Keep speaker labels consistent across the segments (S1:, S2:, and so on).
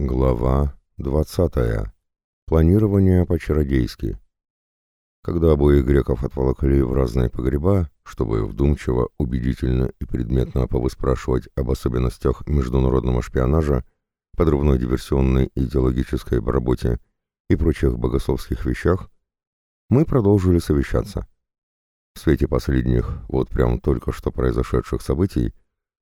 S1: Глава 20. Планирование по-чародейски. Когда обоих греков отволокли в разные погреба, чтобы вдумчиво, убедительно и предметно повыспрашивать об особенностях международного шпионажа, подрывной диверсионной идеологической работе и прочих богословских вещах, мы продолжили совещаться. В свете последних, вот прям только что произошедших событий,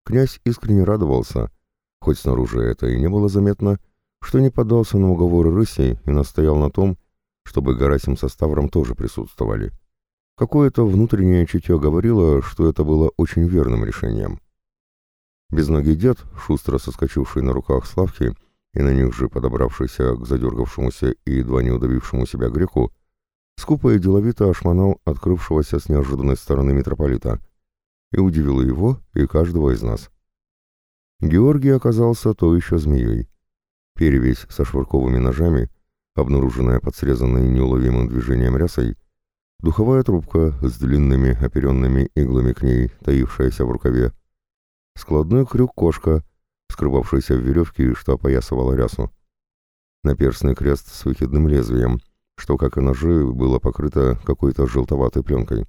S1: князь искренне радовался – хоть снаружи это и не было заметно, что не поддался на уговоры рыси и настоял на том, чтобы Гарасим со Ставром тоже присутствовали. Какое-то внутреннее чутье говорило, что это было очень верным решением. Безногий дед, шустро соскочивший на руках Славки и на них же подобравшийся к задергавшемуся и едва не удавившему себя греку, скупо и деловито ошмонал открывшегося с неожиданной стороны митрополита и удивило его и каждого из нас. Георгий оказался то еще змеей. Перевесь со швырковыми ножами, обнаруженная под срезанной неуловимым движением рясой, духовая трубка с длинными оперенными иглами к ней, таившаяся в рукаве, складной крюк-кошка, скрывавшийся в веревке, что опоясывала рясу, наперстный крест с выкидным лезвием, что, как и ножи, было покрыто какой-то желтоватой пленкой.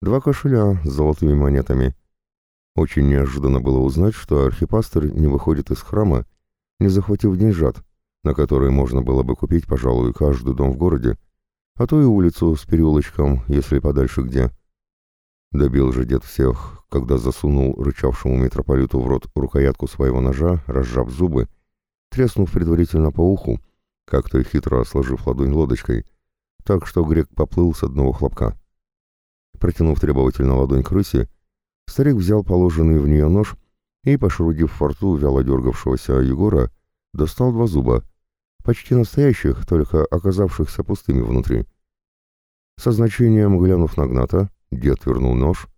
S1: Два кошеля с золотыми монетами — очень неожиданно было узнать, что архипастырь не выходит из храма, не захватив деньжат, на которые можно было бы купить, пожалуй, каждый дом в городе, а то и улицу с переулочком, если подальше где. Добил же дед всех, когда засунул рычавшему митрополиту в рот рукоятку своего ножа, разжав зубы, треснув предварительно по уху, как-то хитро сложив ладонь лодочкой, так что грек поплыл с одного хлопка. Протянув требовательно ладонь к рысе, Старик взял положенный в нее нож и, пошрудив во рту вяло дергавшегося Егора, достал два зуба, почти настоящих, только оказавшихся пустыми внутри. Со значением глянув на Гната, дед вернул нож,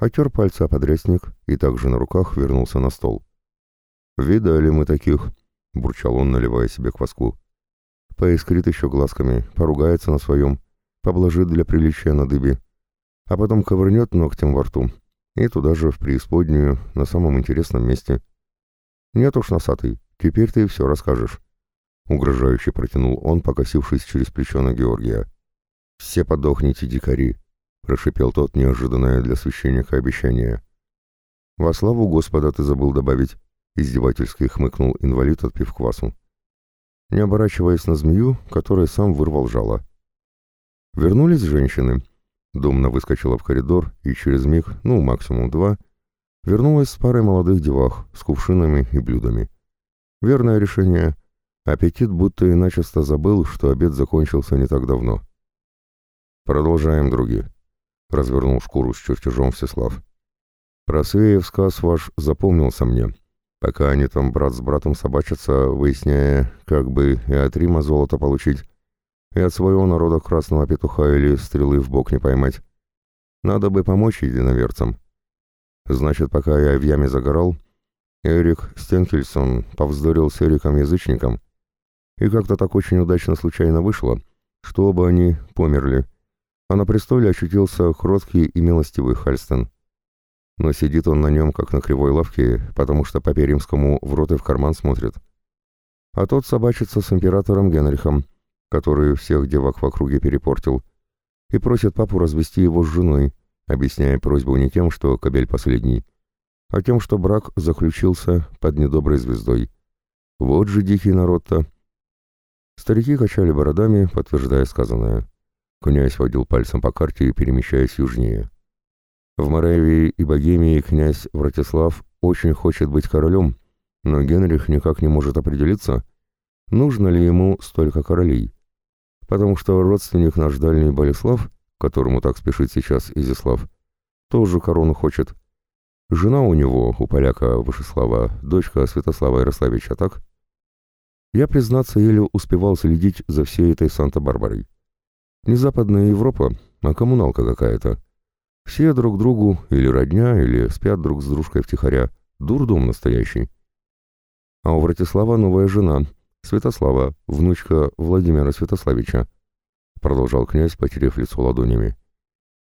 S1: отер пальцы о подрясник и также на руках вернулся на стол. «Видали мы таких», — бурчал он, наливая себе кваску. Поискрит еще глазками, поругается на своем, поблажит для приличия на дыбе, а потом ковырнет ногтем во рту и туда же, в преисподнюю, на самом интересном месте. «Нет уж, носатый, теперь ты все расскажешь», — угрожающе протянул он, покосившись через плечо на Георгия. «Все подохните, дикари», — прошипел тот неожиданное для священника обещание. «Во славу Господа ты забыл добавить», — издевательски хмыкнул инвалид, отпив квасу. Не оборачиваясь на змею, который сам вырвал жало. Вернулись женщины, Домна выскочила в коридор и через миг, ну, максимум два, вернулась с парой молодых девах, с кувшинами и блюдами. Верное решение. Аппетит будто и начисто забыл, что обед закончился не так давно. «Продолжаем, други», — развернул шкуру с чертежом Всеслав. «Просвеев сказ ваш запомнился мне, пока они там брат с братом собачатся, выясняя, как бы и от Рима золото получить, и от своего народа красного петуха или стрелы в бок не поймать. Надо бы помочь единоверцам. Значит, пока я в яме загорал, Эрик Стенкельсон повздорил с Эриком-язычником, и как-то так очень удачно случайно вышло, что оба они померли, а на престоле очутился кроткий и милостивый Хальстен. Но сидит он на нем, как на кривой лавке, потому что по Перимскому в рот и в карман смотрит. А тот собачится с императором Генрихом, который всех девок в округе перепортил, и просит папу развести его с женой, объясняя просьбу не тем, что кобель последний, а тем, что брак заключился под недоброй звездой. Вот же дикий народ-то. Старики качали бородами, подтверждая сказанное. Князь водил пальцем по карте, перемещаясь южнее. В Моравии и Богемии князь Вратислав очень хочет быть королем, но Генрих никак не может определиться, нужно ли ему столько королей потому что родственник наш дальний Болеслав, которому так спешит сейчас Изяслав, тоже корону хочет. Жена у него, у поляка Вышеслава, дочка Святослава Ярославича, так? Я, признаться, еле успевал следить за всей этой Санта-Барбарой. Не Западная Европа, а коммуналка какая-то. Все друг другу или родня, или спят друг с дружкой втихаря. Дурдом настоящий. А у Вратислава новая жена — Святослава, внучка Владимира Святославича, продолжал князь, потеряв лицо ладонями.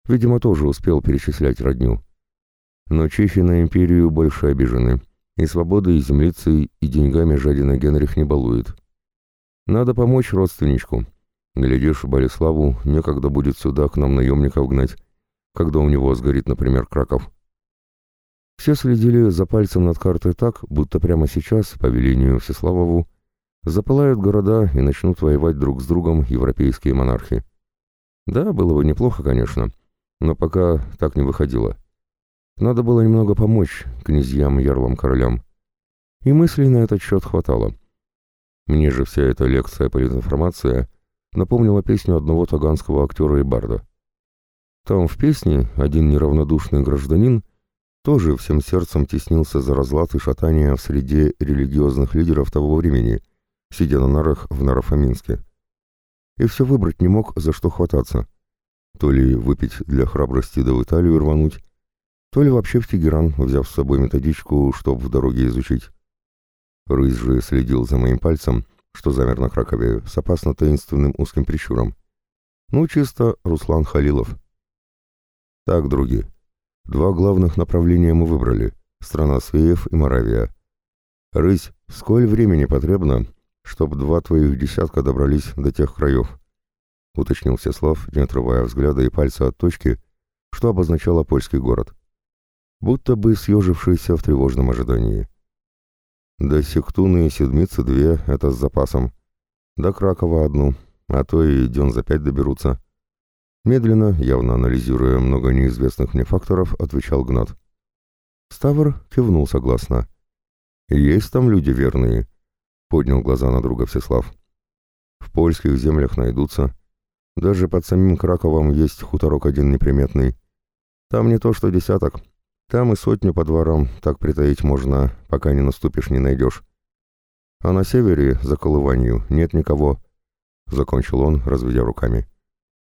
S1: Видимо, тоже успел перечислять родню. Но чехи на империю больше обижены. И свободой, и землицей, и деньгами жадина Генрих не балует. Надо помочь родственничку. Глядишь, Болеславу некогда будет сюда к нам наемников гнать, когда у него сгорит, например, Краков. Все следили за пальцем над картой так, будто прямо сейчас, по велению Всеславову, запылают города и начнут воевать друг с другом европейские монархи. Да, было бы неплохо, конечно, но пока так не выходило. Надо было немного помочь князьям, ярлам, королям. И мыслей на этот счет хватало. Мне же вся эта лекция политинформация напомнила песню одного таганского актера и барда. Там в песне один неравнодушный гражданин тоже всем сердцем теснился за разлад и шатание в среде религиозных лидеров того времени, сидя на нарах в Нарафаминске. И все выбрать не мог, за что хвататься. То ли выпить для храбрости да в Италию рвануть, то ли вообще в Тегеран, взяв с собой методичку, чтоб в дороге изучить. Рысь же следил за моим пальцем, что замер на Кракове, с опасно таинственным узким прищуром. Ну, чисто Руслан Халилов. Так, други, два главных направления мы выбрали — страна Свеев и Моравия. Рысь, сколь времени потребно, чтоб два твоих десятка добрались до тех краев? — уточнил Всеслав, не отрывая взгляда и пальца от точки, что обозначало польский город. Будто бы съежившийся в тревожном ожидании. До Сектуны и Седмицы две — это с запасом. До Кракова одну, а то и дён за пять доберутся. Медленно, явно анализируя много неизвестных мне факторов, отвечал Гнат. Ставр кивнул согласно. «Есть там люди верные», — поднял глаза на друга Всеслав. «В польских землях найдутся. Даже под самим Краковом есть хуторок один неприметный. Там не то что десяток, там и сотню по дворам так притаить можно, пока не наступишь, не найдешь. А на севере, за Колыванью, нет никого», — закончил он, разведя руками.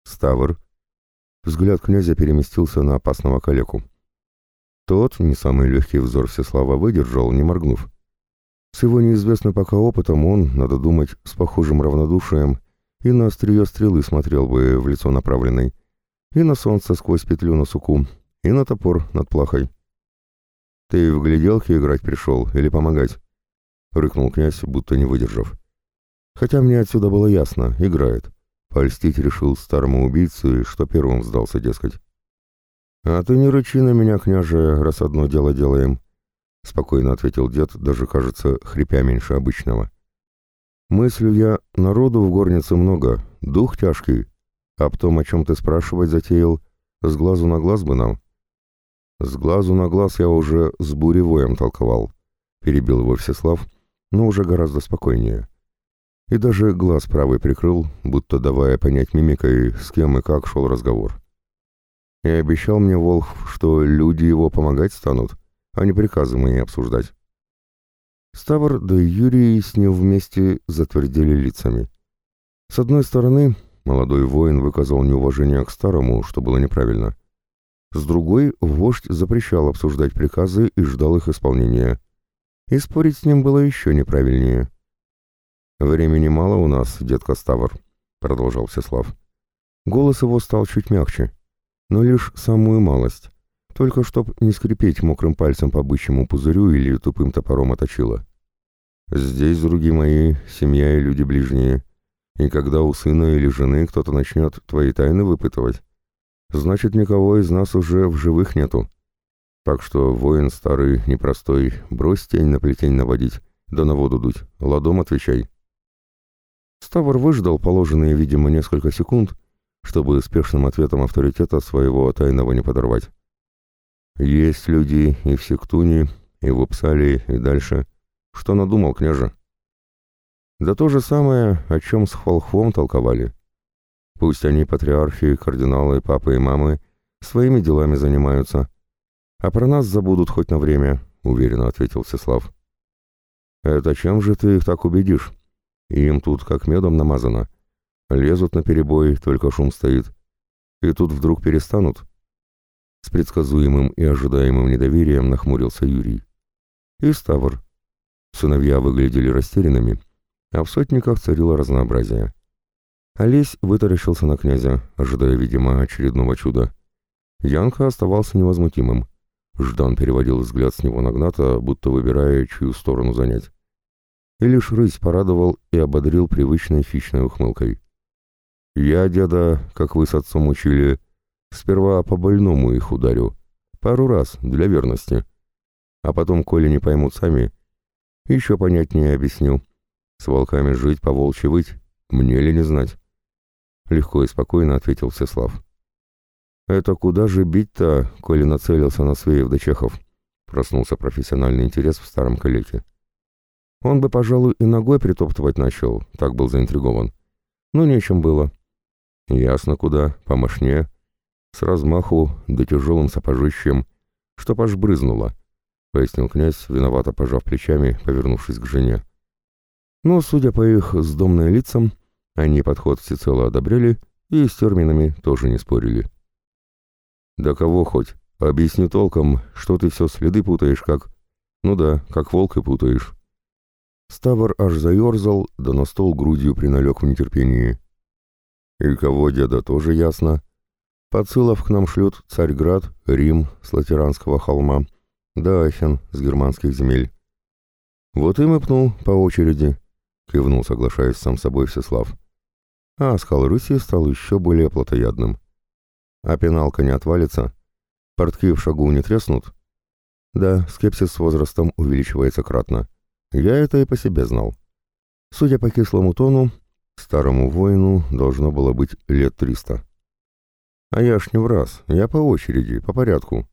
S1: Ставр. Взгляд князя переместился на опасного калеку. Тот, не самый легкий взор Всеслава, выдержал, не моргнув. С его неизвестным пока опытом он, надо думать, с похожим равнодушием, и на острие стрелы смотрел бы в лицо направленной, и на солнце сквозь петлю на суку, и на топор над плахой. «Ты в гляделки играть пришел или помогать?» — рыкнул князь, будто не выдержав. Хотя мне отсюда было ясно, играет. Польстить решил старому убийце, что первым сдался, дескать. «А ты не рычи на меня, княже, раз одно дело делаем», — спокойно ответил дед, даже, кажется, хрипя меньше обычного. «Мыслю я, народу в горнице много, дух тяжкий, а потом о чем ты спрашивать затеял, с глазу на глаз бы нам». «С глазу на глаз я уже с буревоем толковал», — перебил его Всеслав, но уже гораздо спокойнее и даже глаз правый прикрыл, будто давая понять мимикой, с кем и как шел разговор. И обещал мне Волх, что люди его помогать станут, а не приказы мои обсуждать. Ставр да Юрий с ним вместе затвердили лицами. С одной стороны, молодой воин выказал неуважение к старому, что было неправильно. С другой, вождь запрещал обсуждать приказы и ждал их исполнения. И спорить с ним было еще неправильнее. «Времени мало у нас, детка Ставр», — продолжал Всеслав. Голос его стал чуть мягче, но лишь самую малость, только чтоб не скрипеть мокрым пальцем по бычьему пузырю или тупым топором оточило. «Здесь, други мои, семья и люди ближние, и когда у сына или жены кто-то начнет твои тайны выпытывать, значит, никого из нас уже в живых нету. Так что, воин старый, непростой, брось тень на плетень наводить, да на воду дуть, ладом отвечай». Ставр выждал положенные, видимо, несколько секунд, чтобы спешным ответом авторитета своего тайного не подорвать. «Есть люди и в Сектуне, и в Упсале, и дальше. Что надумал, княже?» «Да то же самое, о чем с Холхвом толковали. Пусть они, патриархи, кардиналы, папы и мамы, своими делами занимаются. А про нас забудут хоть на время», — уверенно ответил Всеслав. «Это чем же ты их так убедишь?» Им тут как медом намазано. Лезут на перебой, только шум стоит. И тут вдруг перестанут. С предсказуемым и ожидаемым недоверием нахмурился Юрий. И Ставр. Сыновья выглядели растерянными, а в сотниках царило разнообразие. Олесь вытаращился на князя, ожидая, видимо, очередного чуда. Янка оставался невозмутимым. Ждан переводил взгляд с него на Гната, будто выбирая, чью сторону занять. И лишь рысь порадовал и ободрил привычной хищной ухмылкой. «Я, деда, как вы с отцом учили, сперва по больному их ударю. Пару раз, для верности. А потом, коли не поймут сами, еще понятнее объясню. С волками жить, по волчьи выть, мне ли не знать?» Легко и спокойно ответил Всеслав. «Это куда же бить-то, коли нацелился на Свеев да Чехов?» Проснулся профессиональный интерес в старом калеке. Он бы, пожалуй, и ногой притоптывать начал, так был заинтригован. Но нечем было. Ясно куда, помощнее. С размаху, да тяжелым сапожищем, чтоб аж брызнуло, пояснил князь, виновато пожав плечами, повернувшись к жене. Но, судя по их сдомным лицам, они подход всецело одобряли и с терминами тоже не спорили. «Да кого хоть? Объясни толком, что ты все следы путаешь как...» «Ну да, как волк и путаешь». Ставр аж заерзал, да на стол грудью приналег в нетерпении. «И кого, деда, тоже ясно. Подсылов к нам шлют Царьград, Рим с Латеранского холма, да Ахен с германских земель. Вот им и пнул по очереди», — кивнул, соглашаясь сам собой Всеслав. А оскал Руси стал еще более плотоядным. А пеналка не отвалится? Портки в шагу не треснут? Да, скепсис с возрастом увеличивается кратно. Я это и по себе знал. Судя по кислому тону, старому воину должно было быть лет триста. А я ж не в раз, я по очереди, по порядку.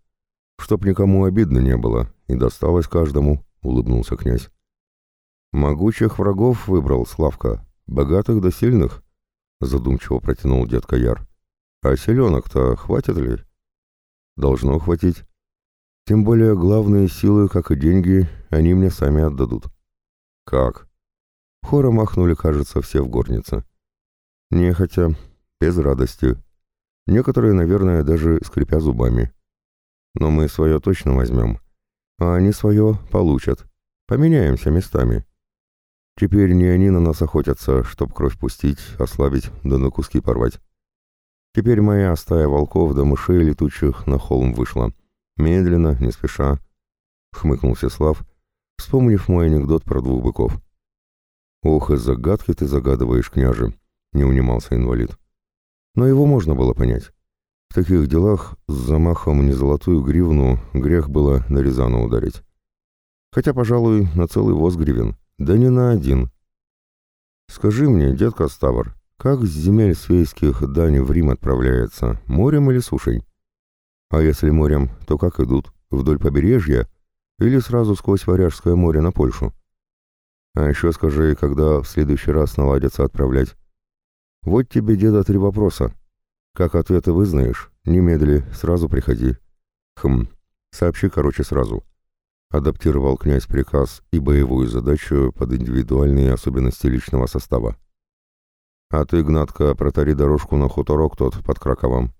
S1: Чтоб никому обидно не было, и досталось каждому, — улыбнулся князь. Могучих врагов выбрал Славка, богатых да сильных, — задумчиво протянул дед Каяр. А селенок-то хватит ли? Должно хватить. Тем более главные силы, как и деньги, они мне сами отдадут. Как? Хором махнули, кажется, все в горнице. Нехотя, без радости. Некоторые, наверное, даже скрипя зубами. Но мы свое точно возьмем. А они свое получат. Поменяемся местами. Теперь не они на нас охотятся, чтоб кровь пустить, ослабить, да на куски порвать. Теперь моя стая волков да мышей летучих на холм вышла. Медленно, не спеша. Хмыкнул Сеслав, вспомнив мой анекдот про двух быков. «Ох, и загадки ты загадываешь, княже!» — не унимался инвалид. Но его можно было понять. В таких делах с замахом не золотую гривну грех было на Рязану ударить. Хотя, пожалуй, на целый воз гривен, да не на один. «Скажи мне, детка Ставр, как с земель свейских дани в Рим отправляется, морем или сушей? А если морем, то как идут? Вдоль побережья или сразу сквозь Варяжское море на Польшу? А еще скажи, когда в следующий раз наладятся отправлять? Вот тебе, деда, три вопроса. Как ответы вызнаешь, немедли, сразу приходи. Хм, сообщи, короче, сразу. Адаптировал князь приказ и боевую задачу под индивидуальные особенности личного состава. А ты, Гнатка, протари дорожку на хуторок тот под Краковом.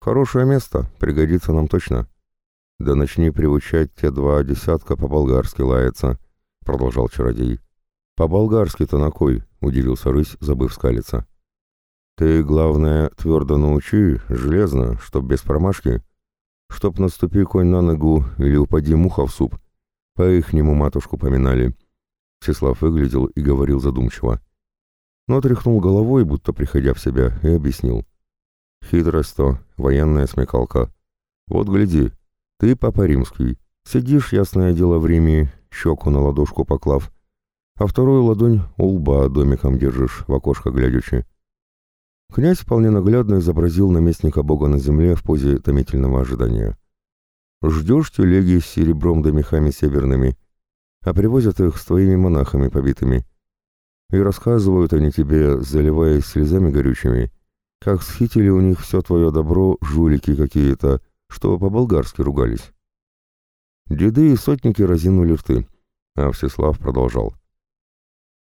S1: Хорошее место, пригодится нам точно. Да начни приучать те два десятка по-болгарски лаяться, продолжал чародей. По-болгарски-то на кой? удивился рысь, забыв скалиться. Ты, главное, твердо научи, железно, чтоб без промашки, чтоб наступи конь на ногу или упади муха в суп. По-ихнему матушку поминали. Всеслав выглядел и говорил задумчиво но тряхнул головой, будто приходя в себя, и объяснил. «Хитрость то, военная смекалка. Вот гляди, ты, папа римский, сидишь, ясное дело, в Риме, щеку на ладошку поклав, а вторую ладонь у лба домиком держишь, в окошко глядячи». Князь вполне наглядно изобразил наместника бога на земле в позе томительного ожидания. «Ждешь телеги с серебром да мехами северными, а привозят их с твоими монахами побитыми» И рассказывают они тебе, заливаясь слезами горючими, как схитили у них все твое добро жулики какие-то, что по-болгарски ругались. Деды и сотники разинули рты, а Всеслав продолжал.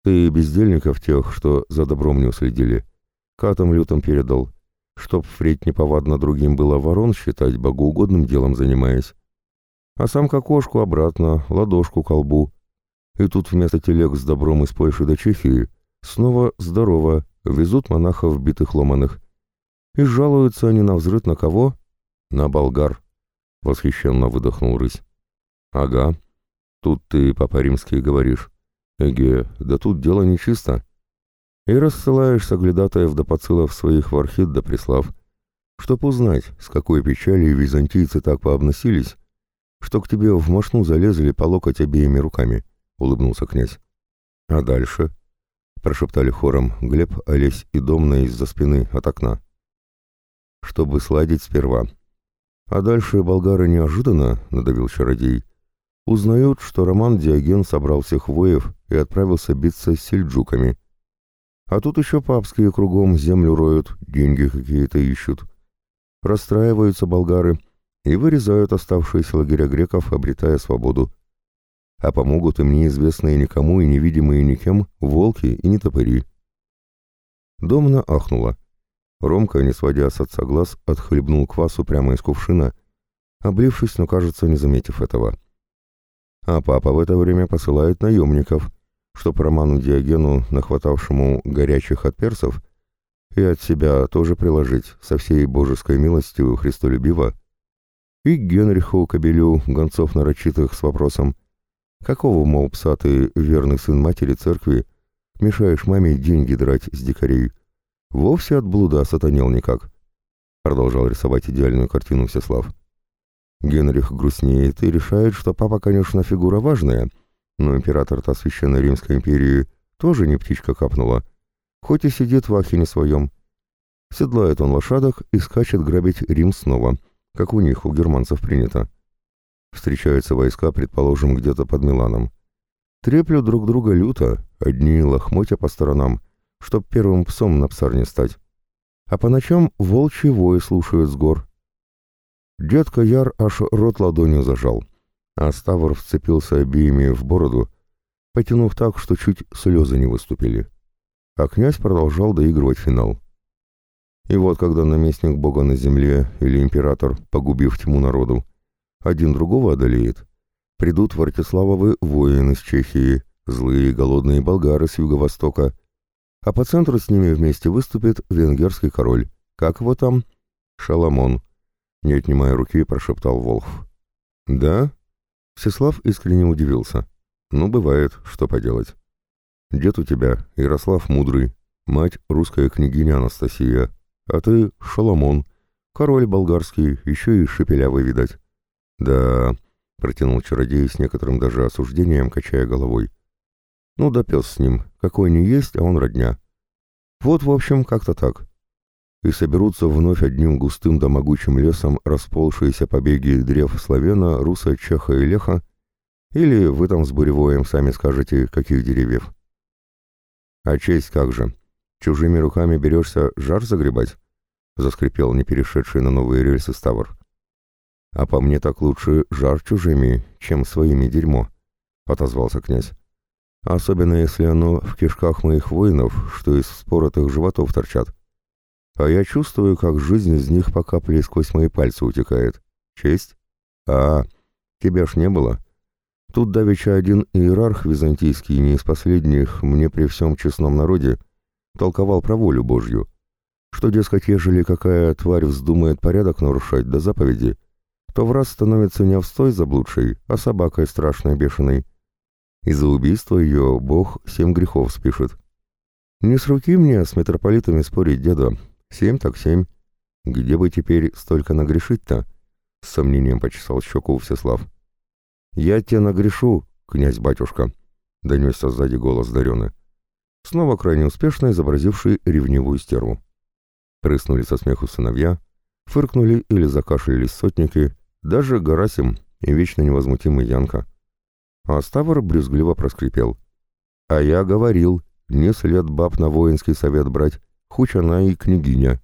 S1: Ты бездельников тех, что за добром не уследили, катам лютом передал, чтоб впредь неповадно другим было ворон считать богоугодным делом занимаясь. А сам к окошку обратно, ладошку колбу, и тут вместо телег с добром из Польши до Чехии снова здорово везут монахов битых ломаных. И жалуются они на взрыв на кого? На болгар. — восхищенно выдохнул рысь. «Ага. Тут ты, папа римский, говоришь. Эге, да тут дело нечисто. И рассылаешь соглядатаев до поцелов своих в архид да прислав, чтоб узнать, с какой печали византийцы так пообносились, что к тебе в мошну залезли по локоть обеими руками», — улыбнулся князь. «А дальше?» — прошептали хором Глеб, Олесь и Домна из-за спины от окна. «Чтобы сладить сперва», а дальше болгары неожиданно, — надавил чародей, — узнают, что Роман Диоген собрал всех воев и отправился биться с сельджуками. А тут еще папские кругом землю роют, деньги какие-то ищут. Расстраиваются болгары и вырезают оставшиеся лагеря греков, обретая свободу. А помогут им неизвестные никому и невидимые никем волки и нетопыри. Домна ахнула. Ромка, не сводя с отца глаз, отхлебнул квасу прямо из кувшина, облившись, но, кажется, не заметив этого. А папа в это время посылает наемников, чтоб Роману Диогену, нахватавшему горячих от персов, и от себя тоже приложить со всей божеской милостью Христолюбиво, и Генриху Кобелю, гонцов нарочитых, с вопросом, какого, мол, пса ты, верный сын матери церкви, мешаешь маме деньги драть с дикарей, Вовсе от блуда сатанел никак. Продолжал рисовать идеальную картину Всеслав. Генрих грустнеет и решает, что папа, конечно, фигура важная, но император-то Священной Римской империи тоже не птичка капнула, хоть и сидит в ахине своем. Седлает он лошадок и скачет грабить Рим снова, как у них, у германцев принято. Встречаются войска, предположим, где-то под Миланом. Треплют друг друга люто, одни лохмотья по сторонам, чтоб первым псом на псарне стать. А по ночам волчьи вои слушают с гор. Дедка Яр аж рот ладонью зажал, а Ставр вцепился обеими в бороду, потянув так, что чуть слезы не выступили. А князь продолжал доигрывать финал. И вот когда наместник бога на земле или император, погубив тьму народу, один другого одолеет, придут в Артиславовы воины из Чехии, злые голодные болгары с юго-востока, а по центру с ними вместе выступит венгерский король. Как его там? Шаламон. Не отнимая руки, прошептал Волхв. Да? Всеслав искренне удивился. Ну, бывает, что поделать. Дед у тебя, Ярослав Мудрый, мать русская княгиня Анастасия, а ты Шаламон, король болгарский, еще и шепелявый, видать. Да, протянул чародей с некоторым даже осуждением, качая головой. Ну да пес с ним, какой не есть, а он родня. Вот, в общем, как-то так. И соберутся вновь одним густым да могучим лесом расползшиеся побеги древ Славена, Руса, Чеха и Леха, или вы там с Буревоем сами скажете, каких деревьев. А честь как же? Чужими руками берешься жар загребать? Заскрипел не перешедший на новые рельсы Ставр. А по мне так лучше жар чужими, чем своими дерьмо, отозвался князь. Особенно если оно в кишках моих воинов, что из споротых животов торчат. А я чувствую, как жизнь из них по капле сквозь мои пальцы утекает. Честь? А, тебя ж не было. Тут давеча один иерарх византийский, не из последних, мне при всем честном народе, толковал про волю Божью. Что, дескать, ежели какая тварь вздумает порядок нарушать до заповеди, то в раз становится не овстой заблудшей, а собакой страшной бешеной. И за убийство ее Бог семь грехов спишет. Не с руки мне с митрополитами спорить, деда. Семь так семь. Где бы теперь столько нагрешить-то? С сомнением почесал щеку Всеслав. Я тебе нагрешу, князь-батюшка, донесся сзади голос Дарены. Снова крайне успешно изобразивший ревнивую стерву. Прыснули со смеху сыновья, фыркнули или закашлялись сотники, даже Гарасим и вечно невозмутимый Янка. А Ставр брюзгливо проскрипел. «А я говорил, не след баб на воинский совет брать, хуч она и княгиня».